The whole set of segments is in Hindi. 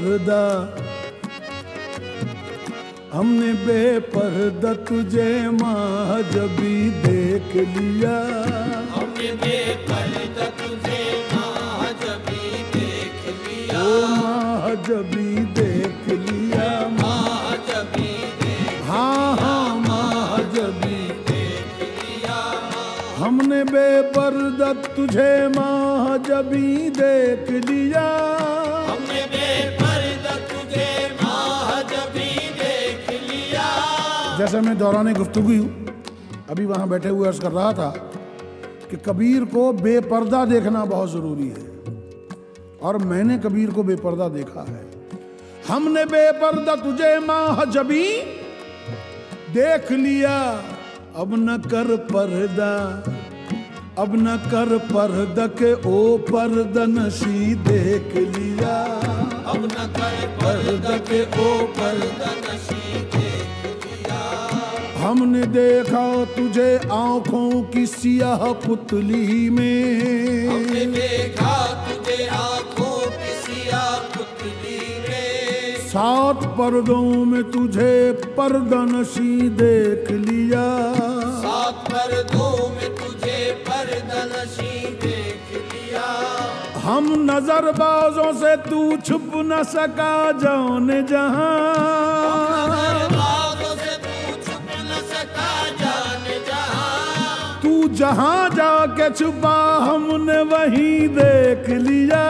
बेपर्दा हमने बेपर्दा तुझे महाजबी देख लिया। हमने बेपर्दा तुझे महाजबी देख लिया। ओ महाजबी देख लिया। महाजबी देख हाँ हाँ महाजबी देख लिया। हमने बेपर्दा तुझे महाजबी देख लिया। जैसे मैं दौरान गुफ्तगु अभी वहाँ बैठे हुए अर्ज़ कर रहा था कि कबीर को बेपर्दा देखना बहुत ज़रूरी है। और मैंने कबीर को बेपर्दा देखा है। हमने बेपर्दा तुझे महाजबी देख लिया। अब न कर पर्दा, अब न कर पर्दा के ओ पर्दा नशी देख लिया। अब न कर पर्दा के ओ पर्दा नशी देख हमने देखा तुझे आँखों की सियाह पुतली में। हमने देखा तुझे आँखों की सियाह पुतली में। सात पर्दों में तुझे पर्दनशी देख लिया। सात पर्दों में तुझे पर्दा नशी देख लिया। हम नजरबाजों से तू छुप न सका जाने जहाँ। जहाँ जाके छुपा हमने वहीं देख लिया।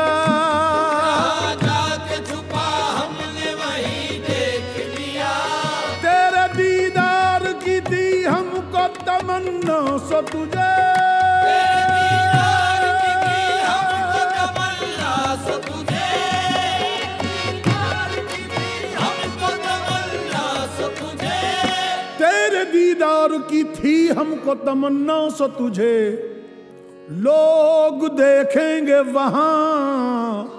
जाके छुपा हमने वहीं देख लिया। तेरे दीदार की थी हमको तमन्ना सो तुझे। की थी हमको तमन्ना सो तुझे। लोग देखेंगे वहाँ।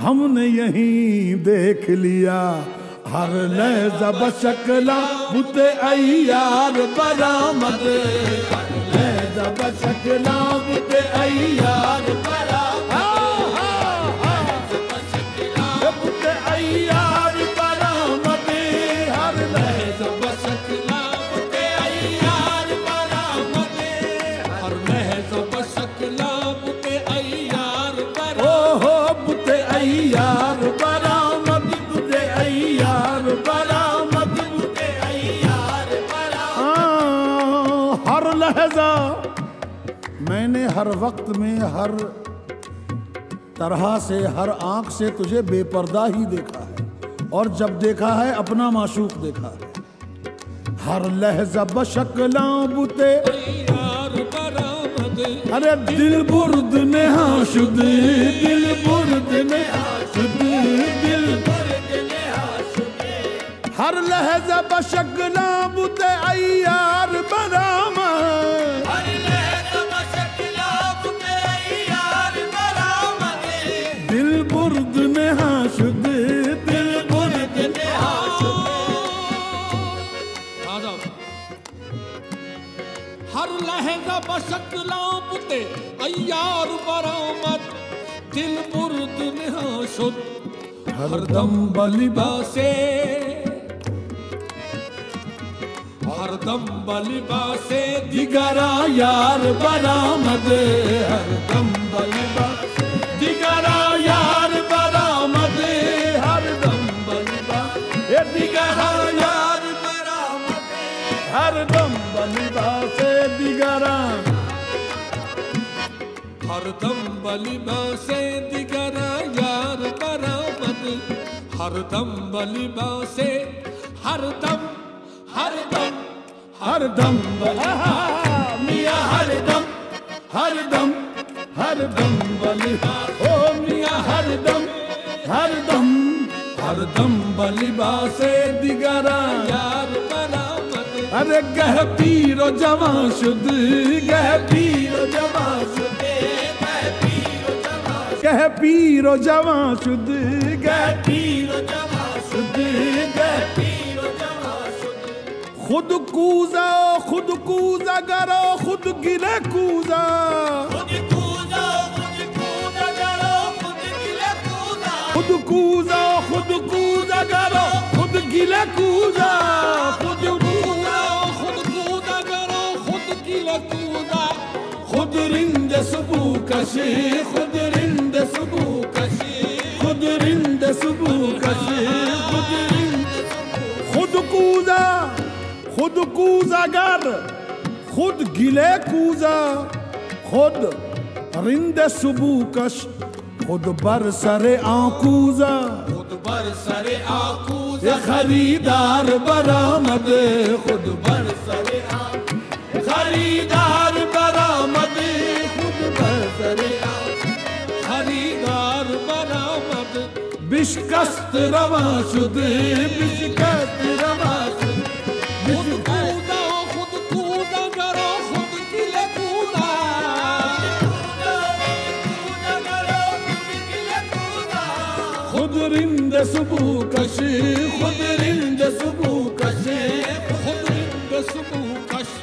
हमने यहीं देख लिया। हर लहजा बशकला बुते अयार बरामद। हर लहजा बशकला बुते अयार लहजा। मैंने हर वक्त में हर तरह से, हर आँख से तुझे बेपर्दा ही देखा है और जब देखा है, अपना माशूक देखा है। हर लहजा बशकला बुते। अरे दिल बुर्द ने हाशुद दिल बुर्द ने हाशुद दिल हर लहजा बशकला बुते अयार बरामा हरदम बलिबा से हरदम बलिबा से दिगरा यार बरामद। हरदम बलिबा दिगरा यार बरामद। हरदम बलिबा दिगरा यार बरामद। हरदम बलिबा से दिगरा। हरदम बलिबा से दिगरा हरदम बलिबा से हरदम हरदम हरदम मिया हरदम हरदम हरदम बलिबा ओ, मिया हरदम हरदम हरदम बलिबा से दिगरा यार बरामद। अरे गह पीरो जमा शुद्ध, गह पीरो जमा शुद्ध। गह पीरो जमा शुद्ध गह पीरो जमा शुद्ध गह खुद कूजा खुद कूजा करो खुद गिले कूजा खुद कूजा खुद कूजा करो खुद गिले कूजा खुद कूदा खुद कूदा करो खुद गिले कूदा खुद रिंद सुबू कशी खुद रिंद सुबू कशी खुद खुद रिंद खुद कूजा खुद खुद गिले कूजा खुद रिंद सुबू कश खुद बर सरे आकूजा खुद बर सरे आकूजा खरीदार बरामद खुद बर सरे खरीदार Nişkastı ravaşıdı, nişkastı ravaşıdı Hud kuda, hud kuda, garo hud dile kuda. Hud rinde subu kaşı, hud rinde subu kaşı. Hud rinde subu kaşı.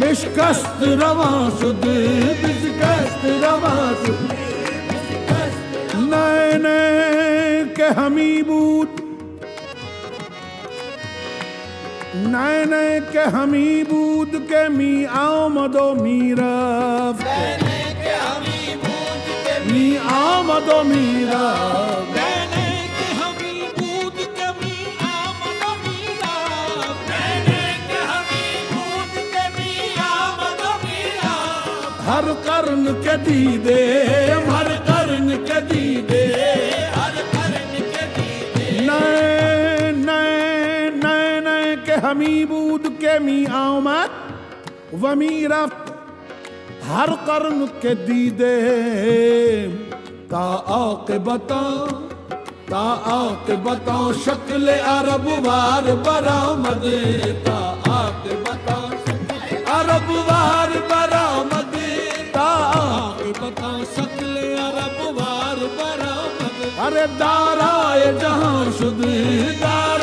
बिशकस्त रवा शुद बिशकस्त रवा नए नए के हमी बूद नए नए के हमी बूद के मी आमदो मीरफ मी आमदो मीरफ मैंने ਕਰਨ ਕਦੀ ਦੇ ਮਰ ਕਰਨ ਕਦੀ ਦੇ ਹਰ ਕਰਨ ਕਦੀ ਦੇ। ਨੈ ਨੈ ਨੈ ਨੈ ਕੇ ਹਮੀ ਕੇ ਮੀ ਆਮਦ ਵਮੀ ਰਫਤ ਹਰ ਕਰਨ ਕਦੀ ਦੇ। ਤਾ ਆਕਬਤਾ ਤਾ ਆਕਬਤਾ ਸ਼ਕਲ ਅਰਬ ਵਾਰ ਬਰਾਮਦ। ਤਾ ਆਕਬਤਾ ਅਰਬ ਵਾਰ दाराए जहां शुद दाराए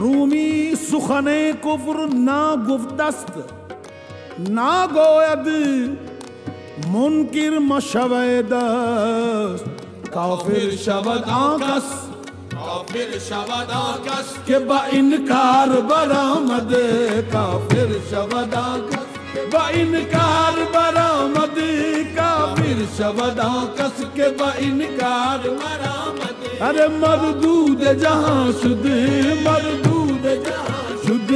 Rumi suhane kufr na guftast na goyad munkir maşavedast kafir şavad ankas kafir şavad ankas ke ba inkar baramad kafir şavad ankas ba inkar baramad kafir şavad ankas ke ba inkar baramad अरे मरदूद जहां शुद मरदूद जहां शुद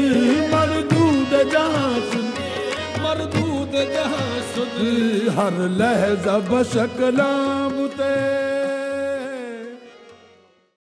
मरदूद जहां शुद मरदूद जहां सुद हर लहजा बशकला बुते